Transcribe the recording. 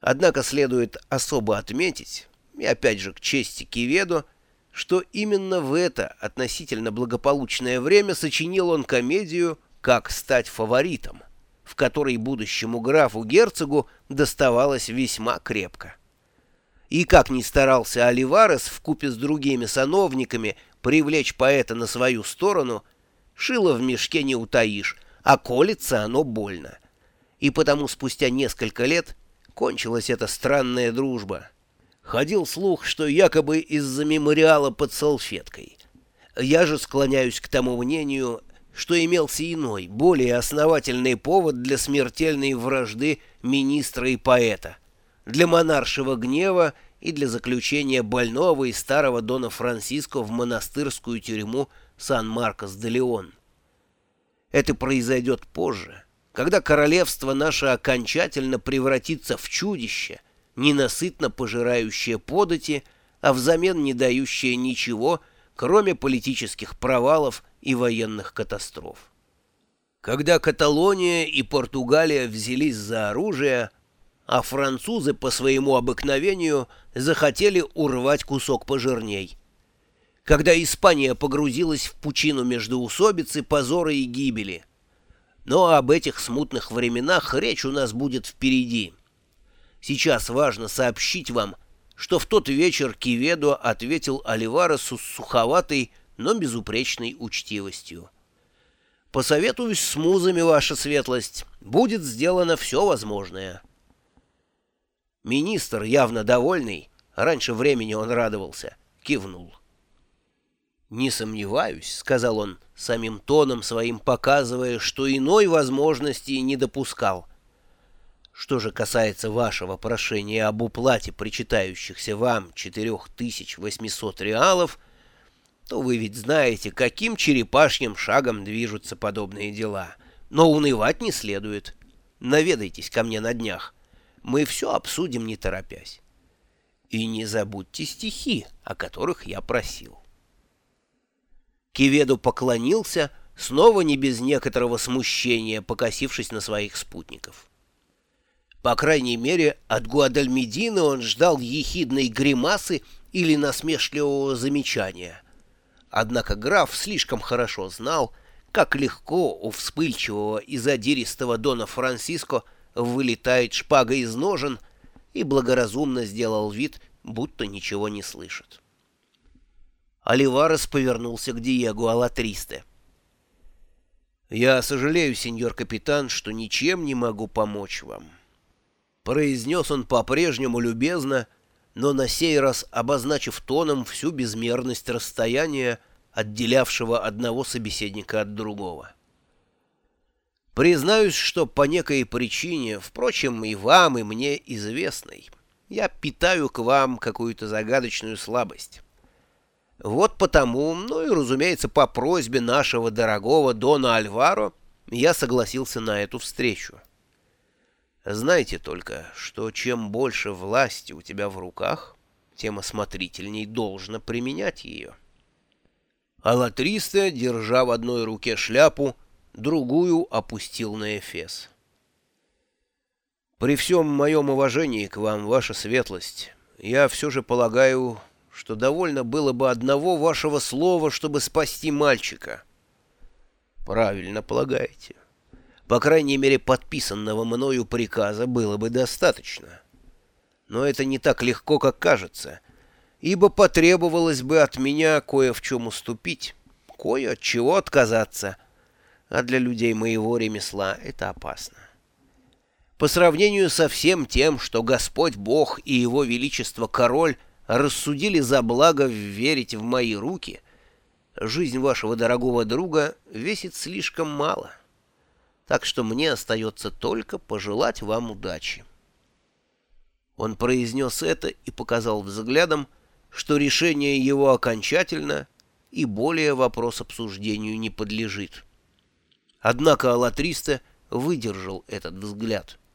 Однако следует особо отметить, и опять же к чести Киведу, что именно в это относительно благополучное время сочинил он комедию «Как стать фаворитом», в которой будущему графу-герцогу доставалось весьма крепко. И как ни старался Оливарес вкупе с другими сановниками привлечь поэта на свою сторону, шило в мешке не утаишь, а колется оно больно. И потому спустя несколько лет кончилась эта странная дружба. Ходил слух, что якобы из-за мемориала под салфеткой. Я же склоняюсь к тому мнению, что имелся иной, более основательный повод для смертельной вражды министра и поэта, для монаршего гнева и для заключения больного и старого Дона Франциско в монастырскую тюрьму Сан-Маркос-де-Леон. Это произойдет позже, когда королевство наше окончательно превратится в чудище, ненасытно пожирающее подати, а взамен не дающее ничего, кроме политических провалов и военных катастроф. Когда Каталония и Португалия взялись за оружие, а французы по своему обыкновению захотели урвать кусок пожирней. Когда Испания погрузилась в пучину междоусобицы, позора и гибели. Но об этих смутных временах речь у нас будет впереди. Сейчас важно сообщить вам, что в тот вечер Киведо ответил Оливаресу с суховатой, но безупречной учтивостью. «Посоветуюсь с музами, ваша светлость. Будет сделано все возможное». Министр, явно довольный, раньше времени он радовался, кивнул. «Не сомневаюсь», — сказал он, самим тоном своим показывая, что иной возможности не допускал. «Что же касается вашего прошения об уплате причитающихся вам 4800 реалов, то вы ведь знаете, каким черепашьим шагом движутся подобные дела. Но унывать не следует. Наведайтесь ко мне на днях». Мы все обсудим, не торопясь. И не забудьте стихи, о которых я просил. Киведу поклонился, снова не без некоторого смущения, покосившись на своих спутников. По крайней мере, от Гуадальмедина он ждал ехидной гримасы или насмешливого замечания. Однако граф слишком хорошо знал, как легко у вспыльчивого и задиристого Дона Франциско вылетает шпага из ножен и благоразумно сделал вид, будто ничего не слышит. Оливарес повернулся к Диего Алатристе. «Я сожалею, сеньор капитан, что ничем не могу помочь вам». Произнес он по-прежнему любезно, но на сей раз обозначив тоном всю безмерность расстояния, отделявшего одного собеседника от другого. Признаюсь, что по некой причине, впрочем, и вам, и мне известной, я питаю к вам какую-то загадочную слабость. Вот потому, ну и, разумеется, по просьбе нашего дорогого Дона Альваро, я согласился на эту встречу. Знайте только, что чем больше власти у тебя в руках, тем осмотрительней должно применять ее. Алатриста, держа в одной руке шляпу, другую опустил на Эфес. «При всем моем уважении к вам, ваша светлость, я все же полагаю, что довольно было бы одного вашего слова, чтобы спасти мальчика». «Правильно полагаете. По крайней мере, подписанного мною приказа было бы достаточно. Но это не так легко, как кажется, ибо потребовалось бы от меня кое в чем уступить, кое от чего отказаться» а для людей моего ремесла это опасно. По сравнению со всем тем, что Господь Бог и Его Величество Король рассудили за благо верить в мои руки, жизнь вашего дорогого друга весит слишком мало. Так что мне остается только пожелать вам удачи. Он произнес это и показал взглядом, что решение его окончательно и более вопрос обсуждению не подлежит. Однако Аллатриста выдержал этот взгляд —